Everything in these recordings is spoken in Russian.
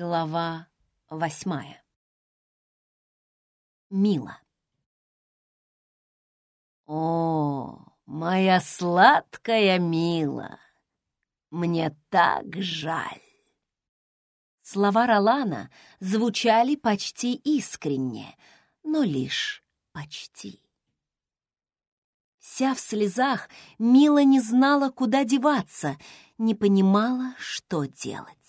Глава восьмая. Мила. О, моя сладкая Мила, мне так жаль. Слова Ролана звучали почти искренне, но лишь почти. Вся в слезах, Мила не знала, куда деваться, не понимала, что делать.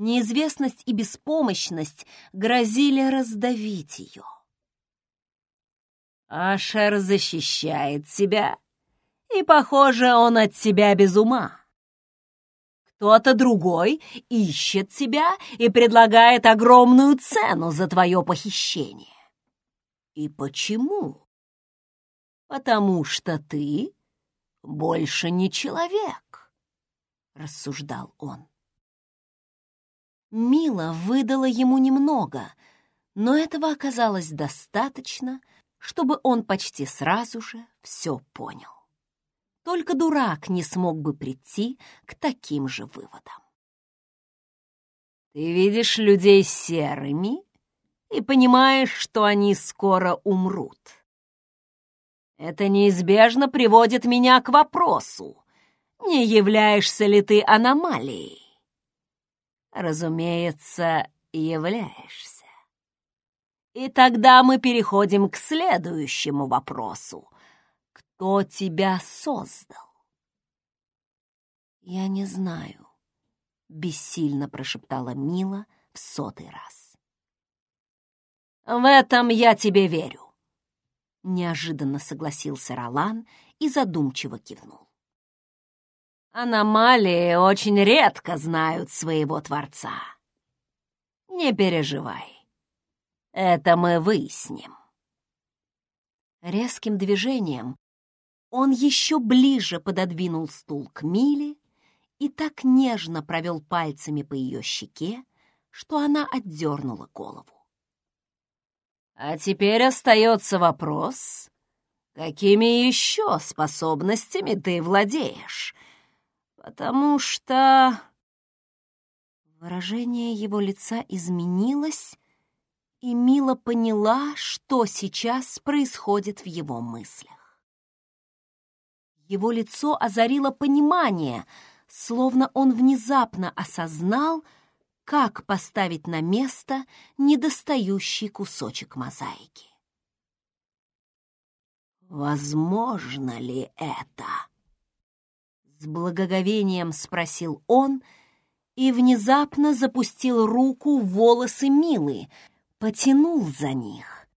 Неизвестность и беспомощность грозили раздавить ее. Ашер защищает себя, и, похоже, он от себя без ума. Кто-то другой ищет тебя и предлагает огромную цену за твое похищение. И почему? Потому что ты больше не человек, рассуждал он. Мила выдала ему немного, но этого оказалось достаточно, чтобы он почти сразу же все понял. Только дурак не смог бы прийти к таким же выводам. Ты видишь людей серыми и понимаешь, что они скоро умрут. Это неизбежно приводит меня к вопросу, не являешься ли ты аномалией? Разумеется, являешься. И тогда мы переходим к следующему вопросу. Кто тебя создал? Я не знаю, бессильно прошептала Мила в сотый раз. В этом я тебе верю. Неожиданно согласился Ролан и задумчиво кивнул. Аномалии очень редко знают своего Творца. Не переживай. Это мы выясним. Резким движением он еще ближе пододвинул стул к Миле и так нежно провел пальцами по ее щеке, что она отдернула голову. А теперь остается вопрос, какими еще способностями ты владеешь — потому что...» Выражение его лица изменилось, и Мила поняла, что сейчас происходит в его мыслях. Его лицо озарило понимание, словно он внезапно осознал, как поставить на место недостающий кусочек мозаики. «Возможно ли это?» С благоговением спросил он и внезапно запустил руку в волосы Милы, потянул за них,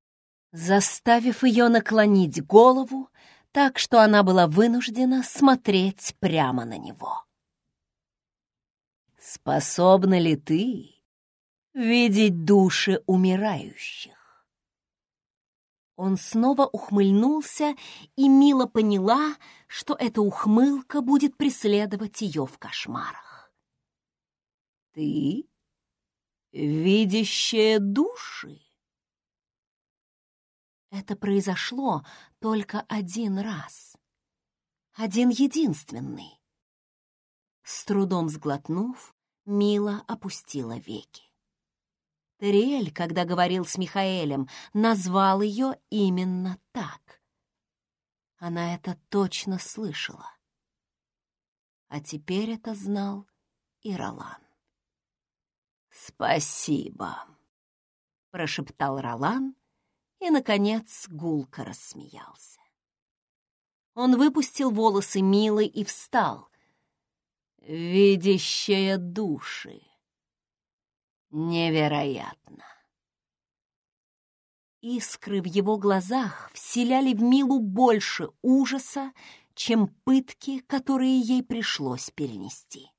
заставив ее наклонить голову так, что она была вынуждена смотреть прямо на него. «Способна ли ты видеть души умирающих?» Он снова ухмыльнулся, и Мила поняла, что эта ухмылка будет преследовать ее в кошмарах. «Ты видящая души?» Это произошло только один раз. Один единственный. С трудом сглотнув, Мила опустила веки. Териэль, когда говорил с Михаэлем, назвал ее именно так. Она это точно слышала. А теперь это знал и Ролан. «Спасибо», — прошептал Ролан и, наконец, гулко рассмеялся. Он выпустил волосы Милы и встал. «Видящая души», Невероятно. Искры в его глазах вселяли в Милу больше ужаса, чем пытки, которые ей пришлось перенести.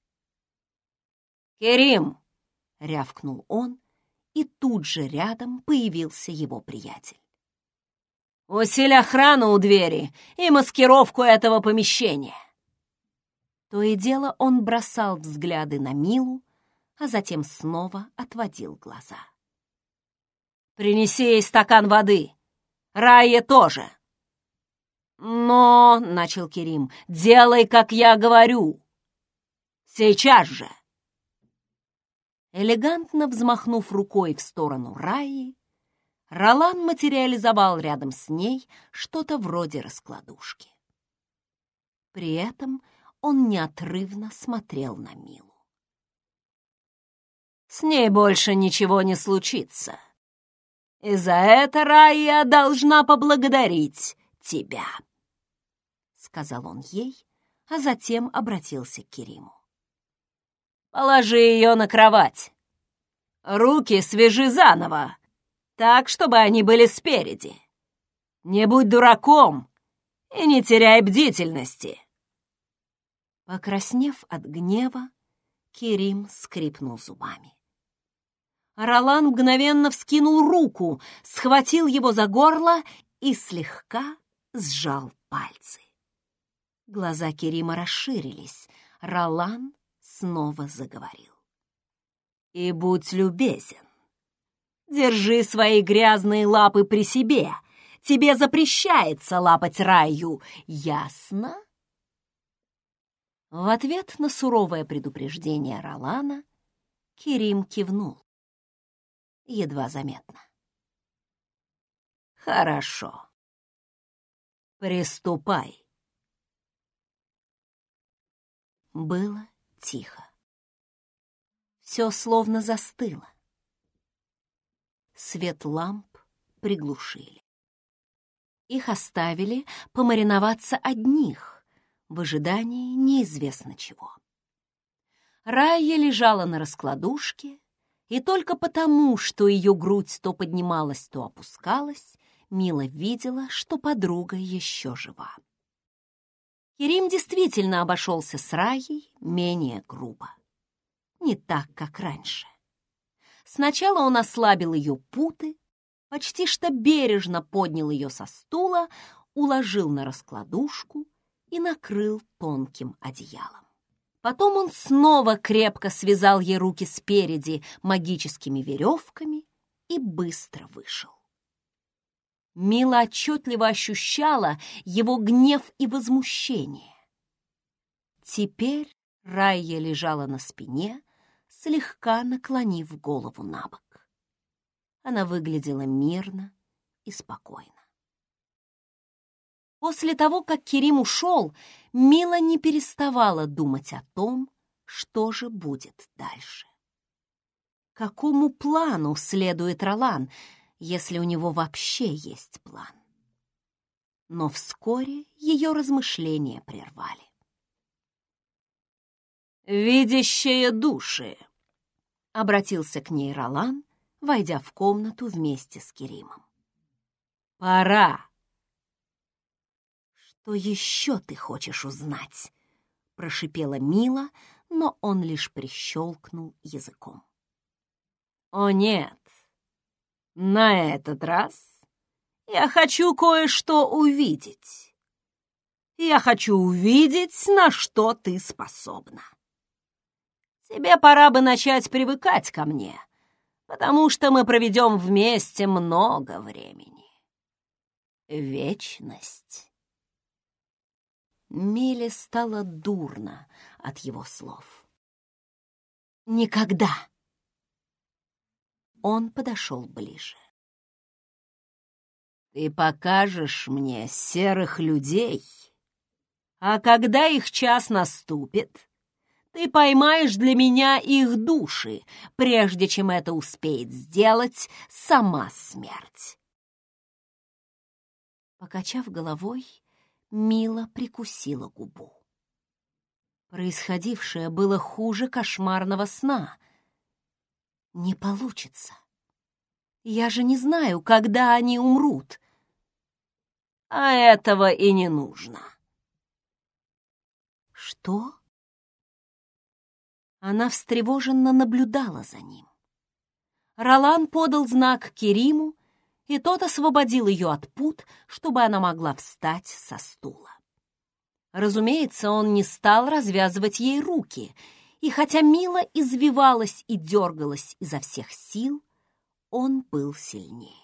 «Керим!» — рявкнул он, и тут же рядом появился его приятель. «Усиль охрану у двери и маскировку этого помещения!» То и дело он бросал взгляды на Милу, а затем снова отводил глаза. «Принеси ей стакан воды! Рае тоже!» «Но, — начал Керим, — делай, как я говорю! Сейчас же!» Элегантно взмахнув рукой в сторону Раи, Ролан материализовал рядом с ней что-то вроде раскладушки. При этом он неотрывно смотрел на Милу. «С ней больше ничего не случится. И за это Рая должна поблагодарить тебя», — сказал он ей, а затем обратился к Кериму. «Положи ее на кровать. Руки свяжи заново, так, чтобы они были спереди. Не будь дураком и не теряй бдительности». Покраснев от гнева, Керим скрипнул зубами. Ролан мгновенно вскинул руку, схватил его за горло и слегка сжал пальцы. Глаза Керима расширились. Ролан снова заговорил. «И будь любезен. Держи свои грязные лапы при себе. Тебе запрещается лапать раю, ясно?» В ответ на суровое предупреждение Ролана Керим кивнул. Едва заметно. «Хорошо. Приступай». Было тихо. Все словно застыло. Свет ламп приглушили. Их оставили помариноваться одних, в ожидании неизвестно чего. Рая лежала на раскладушке, и только потому, что ее грудь то поднималась, то опускалась, Мила видела, что подруга еще жива. Керим действительно обошелся с Раей менее грубо. Не так, как раньше. Сначала он ослабил ее путы, почти что бережно поднял ее со стула, уложил на раскладушку и накрыл тонким одеялом. Потом он снова крепко связал ей руки спереди магическими веревками и быстро вышел. Мила отчетливо ощущала его гнев и возмущение. Теперь Райя лежала на спине, слегка наклонив голову на бок. Она выглядела мирно и спокойно. После того, как Керим ушел, Мила не переставала думать о том, что же будет дальше. Какому плану следует Ролан, если у него вообще есть план? Но вскоре ее размышления прервали. «Видящие души!» — обратился к ней Ролан, войдя в комнату вместе с Керимом. «Пора!» «Что еще ты хочешь узнать?» — прошипела Мила, но он лишь прищелкнул языком. «О нет, на этот раз я хочу кое-что увидеть. Я хочу увидеть, на что ты способна. Тебе пора бы начать привыкать ко мне, потому что мы проведем вместе много времени. Вечность». Миле стало дурно от его слов. «Никогда!» Он подошел ближе. «Ты покажешь мне серых людей, а когда их час наступит, ты поймаешь для меня их души, прежде чем это успеет сделать сама смерть». Покачав головой, Мила прикусила губу. Происходившее было хуже кошмарного сна. Не получится. Я же не знаю, когда они умрут. А этого и не нужно. Что? Она встревоженно наблюдала за ним. Ролан подал знак Кериму, и тот освободил ее от пут, чтобы она могла встать со стула. Разумеется, он не стал развязывать ей руки, и хотя Мила извивалась и дергалась изо всех сил, он был сильнее.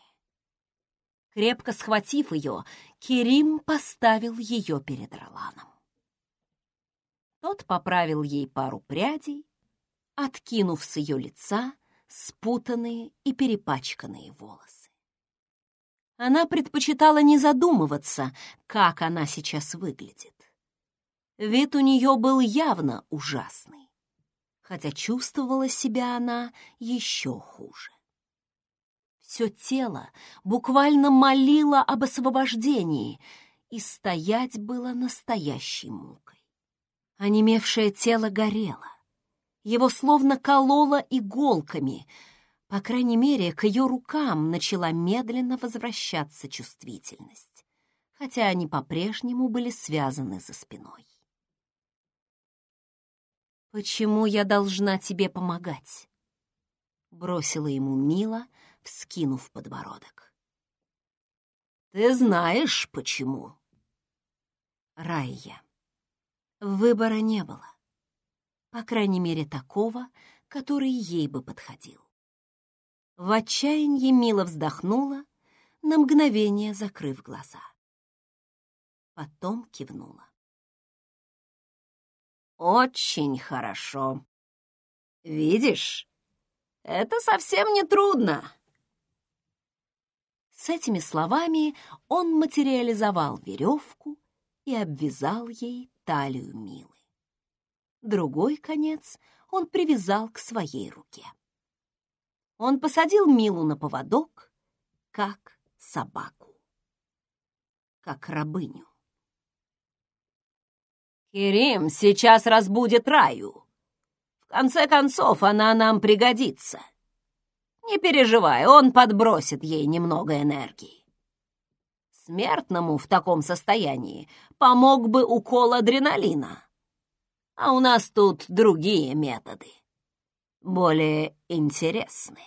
Крепко схватив ее, Керим поставил ее перед Роланом. Тот поправил ей пару прядей, откинув с ее лица спутанные и перепачканные волосы. Она предпочитала не задумываться, как она сейчас выглядит. Вид у нее был явно ужасный, хотя чувствовала себя она еще хуже. Все тело буквально молило об освобождении, и стоять было настоящей мукой. Онемевшее тело горело. Его словно кололо иголками. По крайней мере, к ее рукам начала медленно возвращаться чувствительность, хотя они по-прежнему были связаны за спиной. «Почему я должна тебе помогать?» — бросила ему Мила, вскинув подбородок. «Ты знаешь, почему?» Райя. Выбора не было. По крайней мере, такого, который ей бы подходил. В отчаянии Мила вздохнула, на мгновение закрыв глаза. Потом кивнула. «Очень хорошо. Видишь, это совсем не трудно. С этими словами он материализовал веревку и обвязал ей талию Милы. Другой конец он привязал к своей руке. Он посадил Милу на поводок, как собаку, как рабыню. «Керим сейчас разбудит Раю. В конце концов, она нам пригодится», не переживай, он подбросит ей немного энергии. Смертному в таком состоянии помог бы укол адреналина. А у нас тут другие методы, более интересные.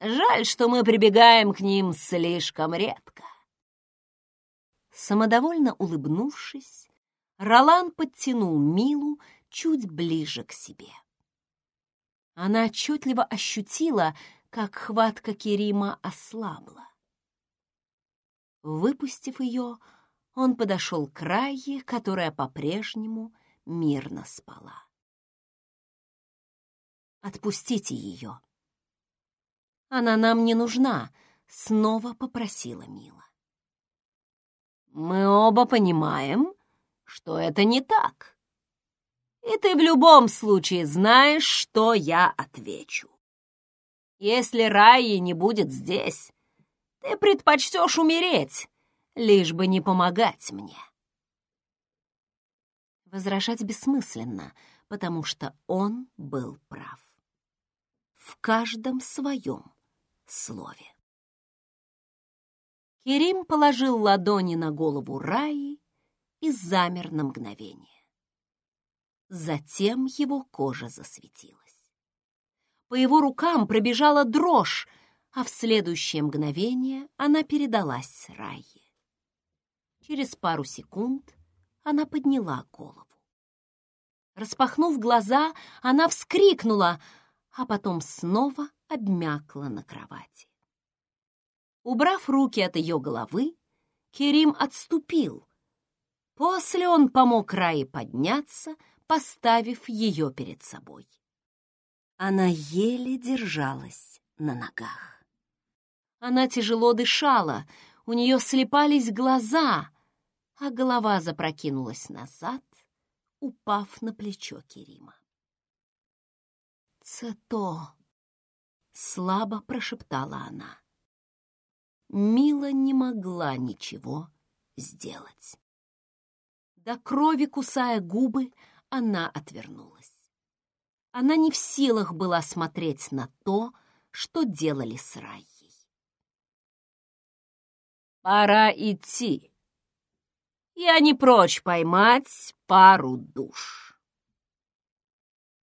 Жаль, что мы прибегаем к ним слишком редко. Самодовольно улыбнувшись, Ролан подтянул Милу чуть ближе к себе. Она отчетливо ощутила, как хватка Керима ослабла. Выпустив ее, он подошел к Райе, которая по-прежнему мирно спала. «Отпустите ее!» «Она нам не нужна», — снова попросила Мила. «Мы оба понимаем, что это не так», и ты в любом случае знаешь, что я отвечу. Если Раи не будет здесь, ты предпочтешь умереть, лишь бы не помогать мне. Возражать бессмысленно, потому что он был прав. В каждом своем слове. Керим положил ладони на голову Раи и замер на мгновение. Затем его кожа засветилась. По его рукам пробежала дрожь, а в следующее мгновение она передалась Райе. Через пару секунд она подняла голову. Распахнув глаза, она вскрикнула, а потом снова обмякла на кровати. Убрав руки от ее головы, Керим отступил. После он помог Рае подняться — поставив ее перед собой. Она еле держалась на ногах. Она тяжело дышала, у нее слепались глаза, а голова запрокинулась назад, упав на плечо Керима. «Цето!» — слабо прошептала она. Мила не могла ничего сделать. До крови кусая губы, она отвернулась. Она не в силах была смотреть на то, что делали с Райей. «Пора идти. Я не прочь поймать пару душ».